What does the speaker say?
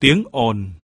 tiếng ồn.